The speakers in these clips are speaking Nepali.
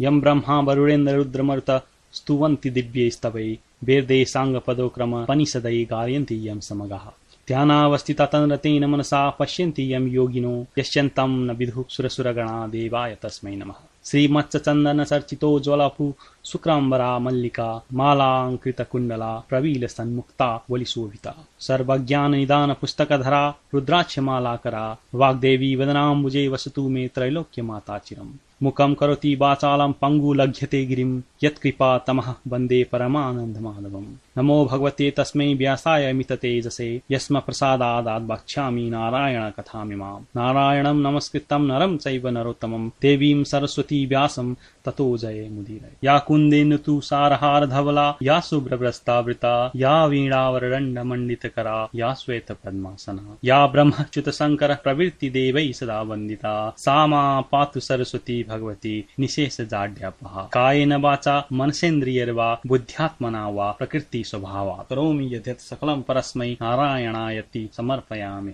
यम ब्रह्मा वरुणेन्द्र रुद्रमरुत स्तुवन्ति दिव्यैस्तवै वेदै साङ्गपदोक्रम पनिषदै गायन्ति यम समगाः। ध्यानावस्थिता तन्रतेन मनसा पश्यन्ति यम योगिनो यश्यन्तं न विदुः सुरसुरगणा देवाय तस्मै नमः। श्रीमत्सचन्दन चर्चितोज्वलपु शुक्राम्बरा मल्लिका मालाङ्कृतकुण्डला प्रवील सन्मुक्ता वलिशोभिता। सर्वज्ञाननिदान पुस्तकधरा रुद्राक्षमालाकरा वाग्देवी वदनाम्बुजे वसतु मे त्रैलोक्यमाता चिरम्। मुखं करोति वाचालं पङ्गु लघ्यते गिरिं यत्कृपा तमः वन्दे परमानन्दमाधवम्। नमो भगवते तस्मै व्यासाय मिततेजसे यस्म प्रसादादात् वक्ष्यामि नारायण कथामिमाम् नारायणं नमस्कृतं नरं चैव नरोत्तमं देवीं सरस्वती व्यासं ततो जये मुदीरय या कुन्देन तु सारहार धवला या शुभ्रभ्रस्तावृता या वीणावरदण्डमण्डितकरा या श्वेत पद्मासना या ब्रह्मच्युत शङ्कर प्रवृत्ति देवै सदा वन्दिता। सा मा पातु सरस्वती भगवती निशेष जाड्यापहा कायेन वाचा मनसेन्द्रियर्वा बुद्ध्यात्मना वा प्रकृति करोमि यद्यत् सकलं परस्मै नारायणायति समर्पयामि।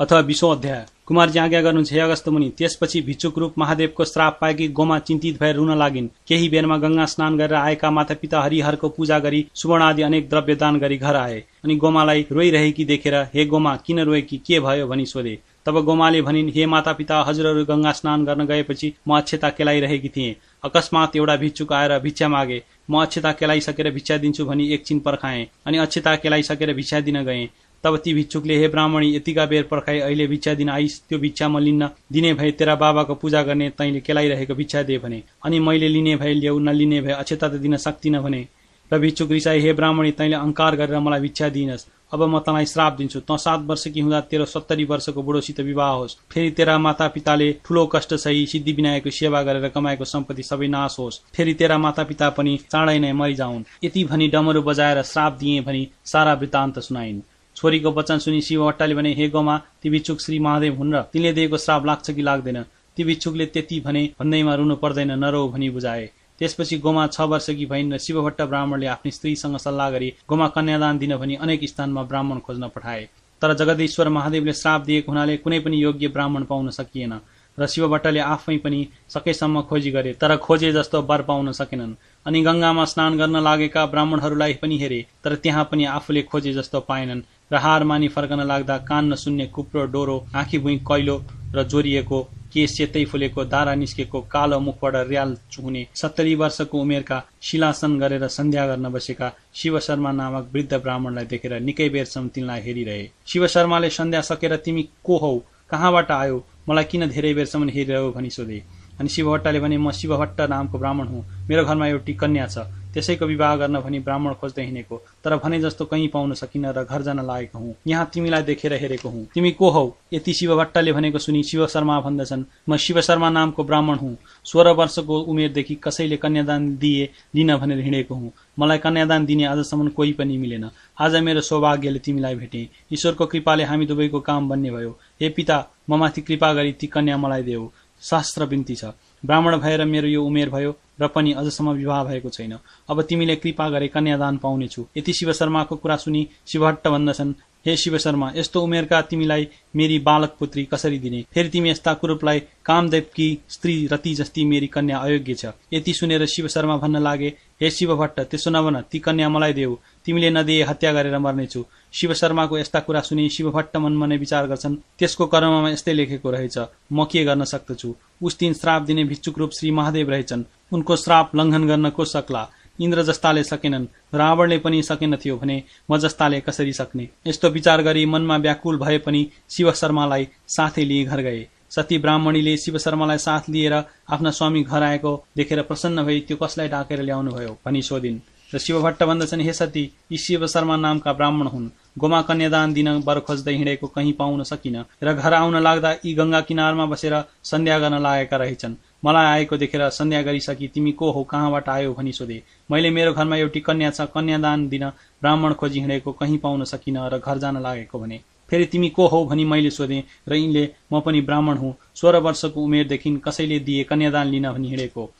अथवा विश्व अध्याय। कुमारजी आज्ञा गर्नुहुन्छ हे अगस्त मुनि त्यसपछि भिक्षुक रूप महादेवको श्राप पाएकी गोमा चिन्तित भएर रुन लागिन्। केही बेरमा गंगा स्नान गरेर आएका माता पिता हरिहरको पूजा गरी सुवर्ण आदि अनेक द्रव्य दान गरी घर आए अनि गोमालाई रोइरहेकी देखेर हे गोमा किन रोएकी? के भयो? भनी सोधे। तब गोमाले भनिन् हे माता पिता हजुरहरू गंगा स्नान गर्न गएपछि म अक्षता केलाइरहेकी थिएँ। अकस्मात एउटा भिक्षुक आएर भिक्षा मागे। म अक्षता केलाइसकेर भिक्षा दिन्छु भनी एकछिन पर्खाएँ अनि अक्षता केलाइसकेर भिक्षा दिन गएँ। तब ती भिक्षुकले हे ब्राह्मणी यतिका बेर पर्खाई अहिले भिक्षा दिन आइस त्यो भिक्षा म लिन्न। दिने भए तेरा बाबाको पूजा गर्ने तैँले केलाइरहेको भिक्षा दे भने। अनि मैले लिने भए ल्याउ नलिने भए अक्षता त दिन सक्दिनँ भने। र भिक्षुक रिसाई हे ब्राह्मणी तैँले अङ्कार गरेर मलाई भिक्षा दिइनस्। अब म तँलाई श्राप दिन्छु। तँ सात वर्षकी हुँदा तेरो सत्तरी वर्षको बुढोसित विवाह होस्। फेरि तेरा माता पिताले ठुलो कष्ट सही सिद्धि विनायकको सेवा गरेर कमाएको सम्पत्ति सबै नाश होस्। फेरि तेरा माता पिता पनि चाँडै नै मरिजाउन्। यति भनी डमरू बजाएर श्राप दिए भनी सारा वृत्तान्त सुनाइन्। छोरीको वचन सुनि शिव भट्टाले भने हे गोमा ती श्री महादेव हुन् र तिनले दिएको श्राप लाग्छ कि लाग्दैन? ती भिक्षुकले त्यति भने भन्दैमा रुनु पर्दैन नरौ भनी बुझाए। त्यसपछि गोमा छ वर्षकी भइन् र शिवभट्ट ब्राह्मणले आफ्नो स्त्रीसँग सल्लाह गरी गोमा कन्यादान दिन भनी अनेक स्थानमा ब्राह्मण खोज्न पठाए। तर जगदीश्वर महादेवले श्राप दिएको हुनाले कुनै पनि योग्य ब्राह्मण पाउन सकिएन र शिवभट्टले आफै पनि सकेसम्म खोजी गरे तर खोजे जस्तो वर पाउन सकेनन्। अनि गंगामा स्नान गर्न लागेका ब्राह्मणहरूलाई पनि हेरे तर त्यहाँ पनि आफूले खोजे जस्तो पाएनन्। र हार मानि फर्कन लाग्दा कान नसुन्ने कुप्रो डोरो आँखी भुइँ कैलो र जोरिएको केस सेतै फुलेको दारा निस्केको कालो मुखबाट र्याल चुहुने सत्तरी वर्षको उमेरका शिलासन गरेर सन्ध्या गर्न बसेका शिव शर्मा नामक वृद्ध ब्राह्मणलाई देखेर निकै बेरसम्म तिनलाई हेरिरहे। शिव शर्माले सन्ध्या सकेर तिमी को हौ? कहाँबाट आयो? मलाई किन धेरै बेरसम्म हेरिरह्यो भनी सोधे। अनि शिवभट्टले भने म शिवभट्ट नामको ब्राह्मण हुँ। मेरो घरमा एउटी कन्या छ। त्यसैको विवाह गर्न भनी ब्राह्मण खोज्दै हिँडेको तर भने जस्तो कहीँ पाउन सकिन र घर जान लागेको हुँ। यहाँ तिमीलाई देखेर हेरेको हुँ। तिमी को हौ? यति शिव भट्टले भनेको सुनि शिव शर्मा भन्दछन् म शिव शर्मा नामको ब्राह्मण हुँ। सोह्र वर्षको उमेरदेखि कसैले कन्यादान दिए लिन भनेर हिँडेको हुँ। मलाई कन्यादान दिने आजसम्म कोही पनि मिलेन। आज मेरो सौभाग्यले तिमीलाई भेटे। ईश्वरको कृपाले हामी दुवैको काम बन्ने भयो। हे पिता म माथि कृपा गरी ती कन्या मलाई देऊ। शास्त्र बिन्ती छ। ब्राह्मण भएर मेरो यो उमेर भयो। र पनि अझसम्म विवाह भएको छैन। अब तिमीले कृपा गरे कन्यादान पाउनेछु। यति शिव शर्माको कुरा सुनि शिवहट्ट भन्दछन् हे शिव शर्मा यस्तो उमेरका तिमीलाई मेरी बालक पुत्री कसरी दिने? फेरि तिमी यस्ता कुरूपलाई कामदेवकी स्त्री रति जस्ती मेरी कन्या अयोग्य छ यति सुनेर शिव शर्मा भन्न लागे हे शिव भट्ट त्यसो नभन ती कन्या मलाई देऊ। तिमीले नदिए हत्या गरेर मर्नेछु शिव शर्माको यस्ता कुरा सुनि शिव भट्ट मनमा विचार गर्छन् त्यसको कर्ममा यस्तै लेखेको रहेछ म के गर्न सक्दछु उस दिन श्राप दिने भिक्षुक रूप श्री महादेव रहेछन्। उनको श्राप लङ्घन गर्न को सक्ला। इन्द्र जस्ताले सकेनन् रावणले पनि सकेनथ्यो भने म जस्ताले कसरी सक्ने? यस्तो विचार गरी मनमा व्याकुल भए पनि शिव शर्मालाई साथै लिई घर गए। सती ब्राह्मणीले शिव शर्मालाई साथ लिएर आफ्ना स्वामी घर आएको देखेर प्रसन्न भई त्यो कसलाई डाकेर ल्याउनुभयो भनी सोधिन्। र शिवभट्ट भन्दछन् हे सती यी शिव शर्मा नामका ब्राह्मण हुन्। गोमा कन्यादान दिन बर खोज्दै हिँडेको कहीँ पाउन सकिन। र घर आउन लाग्दा यी गंगा किनारमा बसेर सन्ध्या गर्न लागेका रहेछन्। मलाई आएको देखेर सन्ध्या गरिसकी तिमी को हो कहाँबाट आयो भनी सोधे। मैले मेरो घरमा एउटी कन्या छ कन्यादान दिन ब्राह्मण खोजी हिँडेको कहीँ पाउन सकिन र घर जान लागेको भने। फेरि तिमी को हौ भनी मैले सोधेँ र यिनले म पनि ब्राह्मण हुँ। सोह्र वर्षको उमेरदेखि कसैले दिए कन्यादान लिन भनी हिँडेको।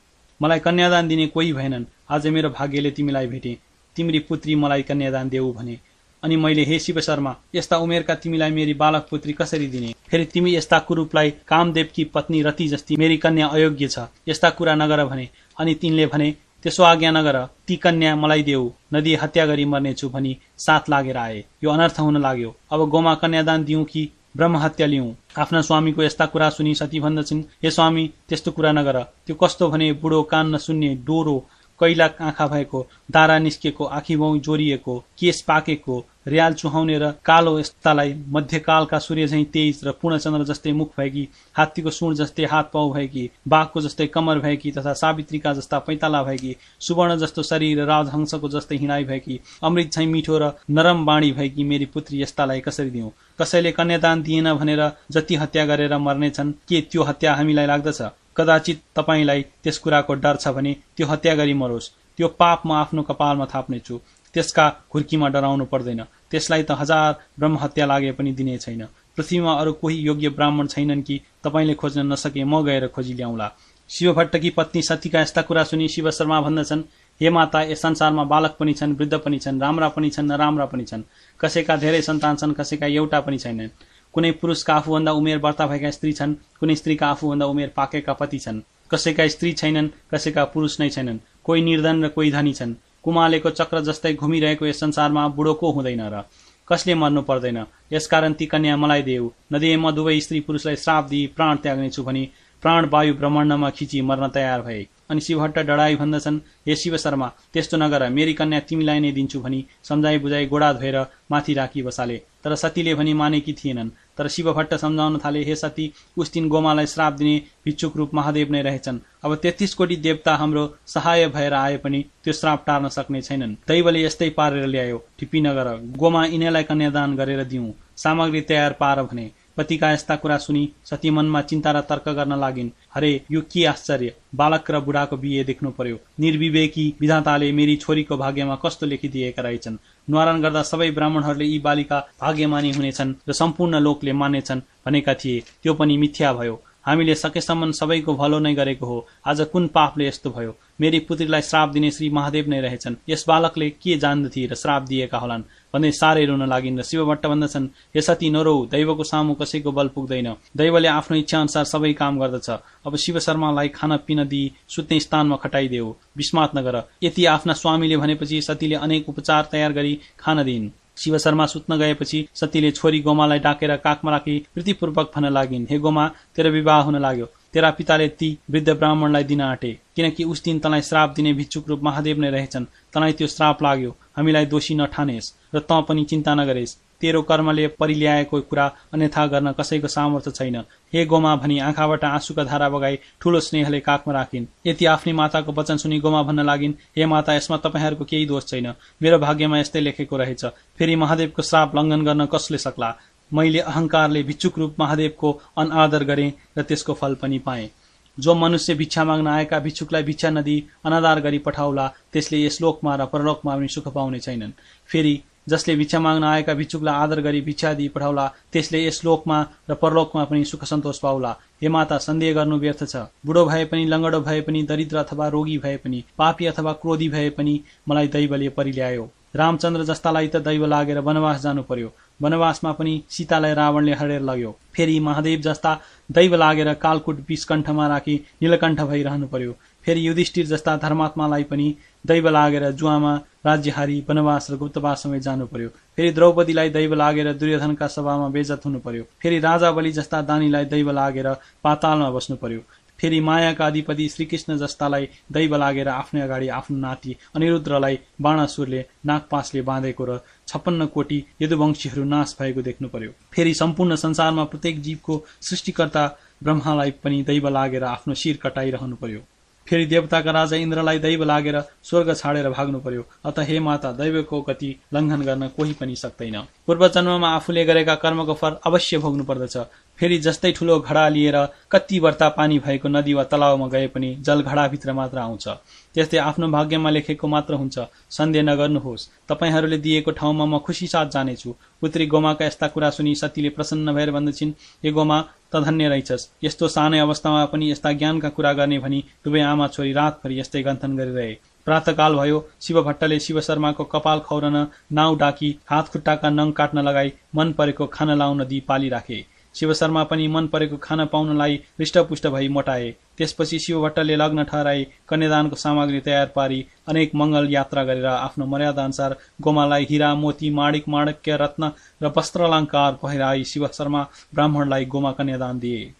मलाई कन्यादान दिने कोही भएनन्। आज मेरो भाग्यले तिमीलाई भेटे। तिम्री पुत्री मलाई कन्यादान देऊ भने। अनि मैले हे शिव शर्मा यस्ता उमेरका तिमीलाई मेरी बालक पुत्री कसरी दिने? फेरि तिमी यस्ता कुरूपलाई कामदेवकी पत्नी रति जस्ती मेरी कन्या अयोग्य छ। यस्ता कुरा नगर भने अनि तिनले भने त्यसो आज्ञा नगर ती कन्या मलाई देऊ नदी हत्या गरी मर्नेछु भनी साथ लागेर आए। यो अनर्थ हुन लाग्यो। अब गोमा कन्यादान दिउँ कि ब्रह्म हत्या लिउँ आफ्ना स्वामीको यस्ता कुरा सुनि सती भन्दछन् हे स्वामी त्यस्तो कुरा नगर। त्यो कस्तो भने बुढो कान नसुन्ने डोरो कैला आँखा भएको दारा निस्केको आँखी बाउ जोरिएको केस पाकेको रियाल चुहाउने र कालो यस्तालाई मध्यकालका सूर्य झैँ तेज र पूर्णचन्द्र जस्तै मुख भएकी हात्तीको सुण जस्तै हात पाउ भएकी बाघको जस्तै कमर भएकी तथा सावित्रीका जस्ता पैताला भएकी सुवर्ण जस्तो शरीर र राजहंसको जस्तै हिँडाइ भएकी अमृत झैँ मिठो र नरम बाणी भएकी मेरी पुत्री यस्तालाई कसरी दिउँ? कसैले कन्यादान दिएन भनेर जति हत्या गरेर मर्नेछन् के त्यो हत्या हामीलाई लाग्दछ? कदाचित तपाईँलाई त्यस कुराको डर छ भने त्यो हत्या गरी मरोस्। त्यो पाप म आफ्नो कपालमा थाप्नेछु। त्यसका खुर्कीमा डराउनु पर्दैन। त्यसलाई त हजार ब्रह्म हत्या लागे पनि दिने छैन। पृथ्वीमा अरू कोही योग्य ब्राह्मण छैनन् कि तपाईँले खोज्न नसके म गएर खोजी ल्याउला। शिवभट्टकी पत्नी सतीका यस्ता कुरा सुनि शिव शर्मा भन्दछन् हे माता यस संसारमा बालक पनि छन् वृद्ध पनि छन् राम्रा पनि छन् नराम्रा पनि छन्। कसैका धेरै सन्तान छन् कसैका एउटा पनि छैनन्। कुनै पुरुषका आफूभन्दा उमेर वर्ता भएका स्त्री छन् कुनै स्त्रीका आफूभन्दा उमेर पाकेका पति छन्। कसैका स्त्री छैनन् कसैका पुरुष नै छैनन्। कोही निर्धन र कोही धनी छन्। कुमालेको चक्र जस्तै घुमिरहेको यस संसारमा बुढो को हुँदैन र कसले मर्नु पर्दैन? यसकारण ती कन्या मलाई देऊ। नदिए म दुवै स्त्री पुरुषलाई श्राप दिई प्राण त्याग्नेछु भनी प्राण वायु ब्रह्माण्डमा खिची मर्न तयार भए। अनि शिवहट्ट डडाई भन्दछन् हे शिव शर्मा त्यस्तो नगर मेरी कन्या तिमीलाई नै दिन्छु भनी सम्झाइ बुझाइ गोडा धोएर माथि राखी बसाले। तर सतीले भनी मानेकी थिएनन्। तर शिवभट्ट सम्झाउन थाले हे सती उस दिन गोमालाई श्राप दिने भिक्षुक रूप महादेव नै रहेछन्। अब तेत्तिस कोटी देवता हाम्रो सहाय भएर आए पनि त्यो श्राप टार्न सक्ने छैनन्। दैवले यस्तै पारेर ल्यायो टिप्पी नगर गोमा यिनीलाई कन्यादान गरेर दिउँ। सामग्री तयार पार भने पतिका यस्ता कुरा सुनि सती मनमा चिन्ता र तर्क गर्न लागिन्। हरे यो के आश्चर्य? बालक र बुढाको बिहे देख्नु पर्यो। निर्विवेकी विधाताले मेरी छोरीको भाग्यमा कस्तो लेखिदिएका रहेछन्। निवारण गर्दा सबै ब्राह्मणहरूले यी बालिका भाग्यमानी हुनेछन् र सम्पूर्ण लोकले मान्नेछन् भनेका थिए। त्यो पनि मिथ्या भयो। हामीले सकेसम्म सबैको भलो नै गरेको हो। आज कुन पापले यस्तो भयो? मेरी पुत्रीलाई श्राप दिने श्री महादेव नै रहेछन्। यस बालकले के जान्दथे र श्राप दिएका होलान्? भन्दै साह्रै रुन लागिन् र शिवभट्ट भन्दछन् यसती नरौ दैवको सामु कसैको बल पुग्दैन। दैवले आफ्नो इच्छा अनुसार सबै काम गर्दछ। अब शिव शर्मालाई खान पिन दिई सुत्ने स्थानमा खटाइदेऊ। विस्मात नगर। यति आफ्ना स्वामीले भनेपछि सतीले अनेक उपचार तयार गरी खान दिइन्। शिव शर्मा सुत्न गएपछि सतीले छोरी गोमालाई डाकेर काखमा राखी प्रीतिपूर्वक भन्न लागिन्। हे गोमा तेरो विवाह हुन लाग्यो। तेरा पिताले ती वृद्ध ब्राह्मणलाई दिन आँटे किनकि उस दिन तँलाई श्राप दिने भिक्षुक रूप महादेव नै रहेछन्। तँलाई त्यो श्राप लाग्यो। हामीलाई दोषी नठानेस् र तँ पनि चिन्ता नगरेस्। तेरो कर्मले परिल्याएको कुरा अन्यथा गर्न कसैको सामर्थ्य छैन। हे गोमा भनी आँखाबाट आँसुका धारा बगाई ठूलो स्नेहले काखमा राखिन्। यति आफ्नै माताको वचन सुनि गोमा भन्न लागिन् हे माता यसमा तपाईँहरूको केही दोष छैन। मेरो भाग्यमा यस्तै लेखेको रहेछ। फेरि महादेवको श्राप लङ्घन गर्न कसले सक्ला? मैले अहङ्कारले भिक्षुक रूप महादेवको अनादर गरेँ र त्यसको फल पनि पाएँ। जो मनुष्य भिक्षा माग्न आएका भिक्षुकलाई भिक्षा नदिई अनादार गरी पठाउला त्यसले यस लोकमा र परलोकमा पनि सुख पाउने छैनन्। फेरि जसले भिक्षा माग्न आएका भिक्षुकलाई आदर गरी भिक्षा दिई पठाउला त्यसले यस लोकमा र परलोकमा पनि सुख सन्तोष पाउला। हे माता सन्देह गर्नु व्यर्थ छ। बुढो भए पनि लङ्गडो भए पनि दरिद्र अथवा रोगी भए पनि पापी अथवा क्रोधी भए पनि मलाई दैवले परिल्यायो। रामचन्द्र जस्तालाई त दैव लागेर वनवास जानु पर्यो वनवासमा पनि सीतालाई रावणले हरेर लग्यो। फेरि महादेव जस्ता दैव लागेर कालकुट विषकण्ठमा राखी नीलकण्ठ भइरहनु पर्यो फेरि युधिष्ठिर जस्ता धर्मात्मालाई पनि दैव लागेर जुवामा राज्यहारी वनवास र गुप्तवास समेत जानु पर्यो। फेरि द्रौपदीलाई दैव लागेर दुर्योधनका सभामा बेजत हुनु पर्यो। फेरि राजा बलि जस्ता दानीलाई दैव लागेर पातालमा बस्नु पर्यो। फेरि मायाका अधिपति श्रीकृष्ण जस्तालाई दैव लागेर आफ्नो अगाडि आफ्नो नाति अनिरुद्रलाई बाणासुरले नागपासले बाँधेको र छप्पन्न कोटी यदुवंशीहरू नाश भएको देख्नु पर्यो। फेरि सम्पूर्ण संसारमा प्रत्येक जीवको सृष्टिकर्ता ब्रह्मालाई पनि दैव लागेर आफ्नो शिर कटाइरहनु पर्यो। फेरि देवताका राजा इन्द्रलाई दैव लागेर स्वर्ग छाडेर भाग्नु पर्यो। अत हे माता दैवको गति लङ्घन गर्न कोही पनि सक्दैन। पूर्व जन्ममा आफूले गरेका कर्मको फल अवश्य भोग्नु पर्दछ। फेरि जस्तै ठुलो घडा लिएर कति वर्ता पानी भएको नदी वा तलाउमा गए पनि जल घडाभित्र मात्र आउँछ। त्यस्तै आफ्नो भाग्यमा लेखेको मात्र हुन्छ सन्देह नगर्नुहोस्। तपाईँहरूले दिएको ठाउँमा म खुसी साथ जानेछु। पुत्री गोमाका यस्ता कुरा सुनि सतीले प्रसन्न भएर भन्दछिन् हे गोमा त धन्य रहेछस्। यस्तो सानै अवस्थामा पनि यस्ता ज्ञानका कुरा गर्ने भनी दुवै आमा छोरी रातभरि यस्तै गन्थन गरिरहे। प्रातकाल भयो। शिव भट्टले शिव शर्माको कपाल खौरन नाउ डाकी हात खुट्टाका नङ काट्न लगाई मन परेको खाना लाउन दिई पाली राखे। शिव शर्मा पनि मन परेको खाना पाउनलाई हृष्टपुष्ट भई मोटाए। त्यसपछि शिव भट्टले लग्न ठहराई कन्यादानको सामग्री तयार पारी अनेक मङ्गल यात्रा गरेर आफ्नो मर्यादा अनुसार गोमालाई हिरा मोती माणिक माणक्य रत्न र वस्त्रालङ्कार पहिराई शिव शर्मा ब्राह्मणलाई गोमा कन्यादान दिए।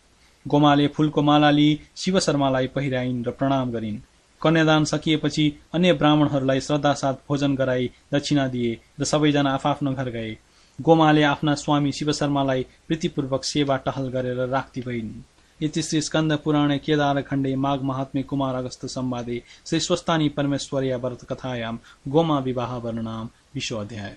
गोमाले फूलको माला लिई शिव शर्मालाई पहिराइन् र प्रणाम गरिन्। कन्यादान सकिएपछि अन्य ब्राह्मणहरूलाई श्रद्धासाथ भोजन गराई दक्षिणा दिए र सबैजना आफआफ्नो घर गए। गोमाले आफ्ना स्वामी शिव शर्मालाई प्रीतिपूर्वक सेवा टहल गरेर राख्ती भइन्। इति श्री स्कन्द पुराणे केदार खण्डे माघ महात्मे कुमार अगस्त संवादे श्री स्वस्तानी परमेश्वर्या व्रत कथायाम गोमा विवाह वर्णनाम विश्व अध्याय।